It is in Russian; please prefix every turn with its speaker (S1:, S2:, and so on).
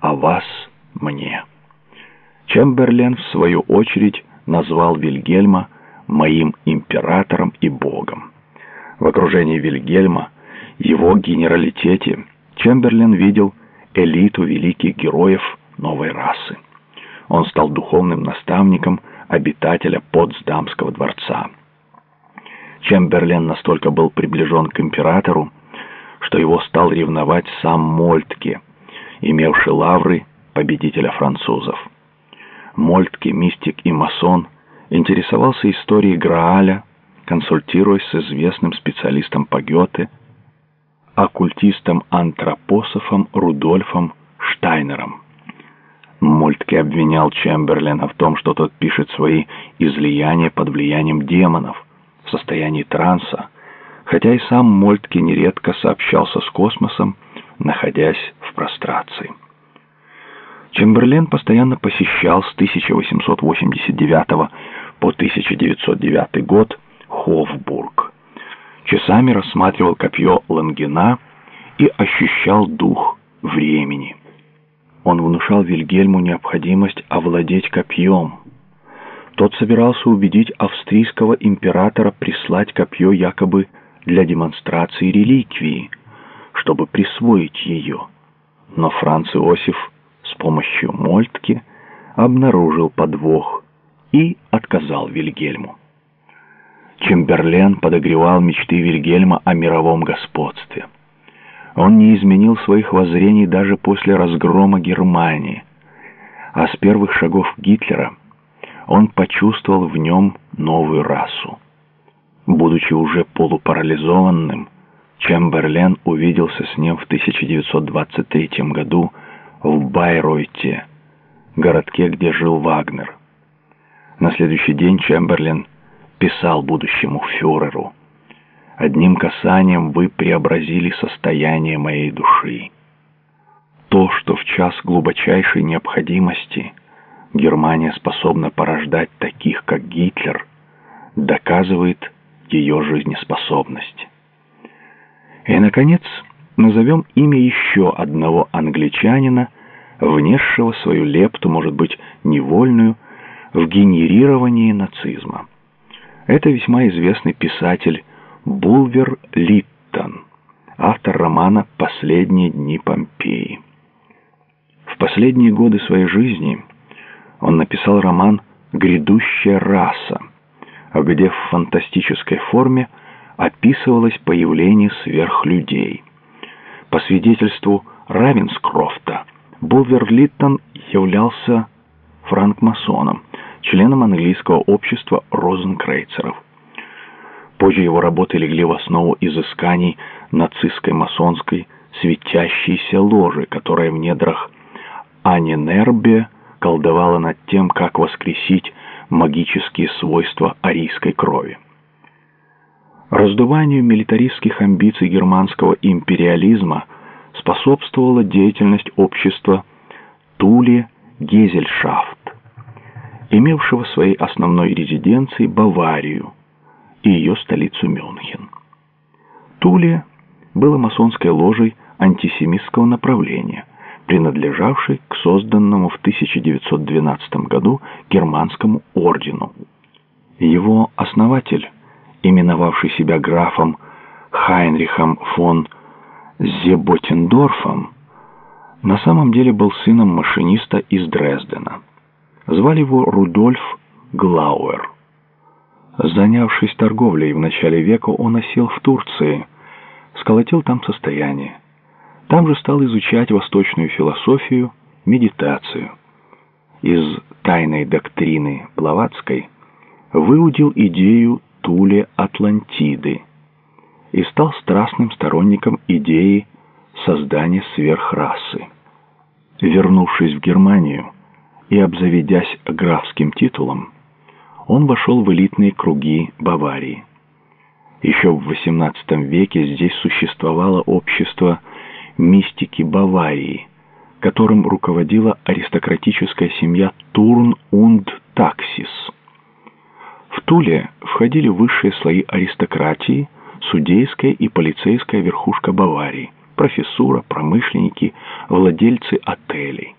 S1: а вас мне. Чемберлен, в свою очередь, назвал Вильгельма моим императором и богом. В окружении Вильгельма, его генералитете, Чемберлен видел элиту великих героев новой расы. Он стал духовным наставником обитателя Потсдамского дворца. Чемберлен настолько был приближен к императору, что его стал ревновать сам Мольтке, имевший лавры победителя французов. Мольтке, мистик и масон, интересовался историей Грааля, консультируясь с известным специалистом по Гёте, оккультистом-антропософом Рудольфом Штайнером. Мольтке обвинял Чемберлена в том, что тот пишет свои излияния под влиянием демонов, в состоянии транса, хотя и сам Мольтке нередко сообщался с космосом, находясь в прострации. Чемберлен постоянно посещал с 1889 по 1909 год Хофбург. Часами рассматривал копье Лангена и ощущал дух времени. Он внушал Вильгельму необходимость овладеть копьем. Тот собирался убедить австрийского императора прислать копье якобы для демонстрации реликвии, чтобы присвоить ее. Но Франц Иосиф с помощью Мольтки обнаружил подвох и отказал Вильгельму. Чемберлен подогревал мечты Вильгельма о мировом господстве. Он не изменил своих воззрений даже после разгрома Германии, а с первых шагов Гитлера он почувствовал в нем новую расу. Будучи уже полупарализованным, Чемберлен увиделся с ним в 1923 году в Байройте, городке, где жил Вагнер. На следующий день Чемберлен писал будущему фюреру «Одним касанием вы преобразили состояние моей души. То, что в час глубочайшей необходимости Германия способна порождать таких, как Гитлер, доказывает ее жизнеспособность. И, наконец, назовем имя еще одного англичанина, внесшего свою лепту, может быть, невольную, в генерировании нацизма. Это весьма известный писатель Булвер Литтон, автор романа «Последние дни Помпеи». В последние годы своей жизни он написал роман «Грядущая раса», где в фантастической форме описывалось появление сверхлюдей. По свидетельству Равенскрофта, Булвер-Литтон являлся франкмасоном, членом английского общества розенкрейцеров. Позже его работы легли в основу изысканий нацистской масонской светящейся ложи, которая в недрах Анинербе колдовала над тем, как воскресить магические свойства арийской крови. Раздуванию милитаристских амбиций германского империализма способствовала деятельность общества Туле Гезельшафт, имевшего своей основной резиденцией Баварию и ее столицу Мюнхен. Туле было масонской ложей антисемитского направления, принадлежавшей к созданному в 1912 году германскому ордену. Его основатель, именовавший себя графом Хайнрихом фон Зеботендорфом, на самом деле был сыном машиниста из Дрездена. Звали его Рудольф Глауэр. Занявшись торговлей в начале века, он осел в Турции, сколотил там состояние. Там же стал изучать восточную философию, медитацию. Из тайной доктрины Блаватской выудил идею Туле Атлантиды и стал страстным сторонником идеи создания сверхрасы. Вернувшись в Германию и обзаведясь графским титулом, он вошел в элитные круги Баварии. Еще в XVIII веке здесь существовало общество мистики Баварии, которым руководила аристократическая семья Турн und Таксис. В Туле входили высшие слои аристократии, судейская и полицейская верхушка Баварии, профессура, промышленники, владельцы отелей.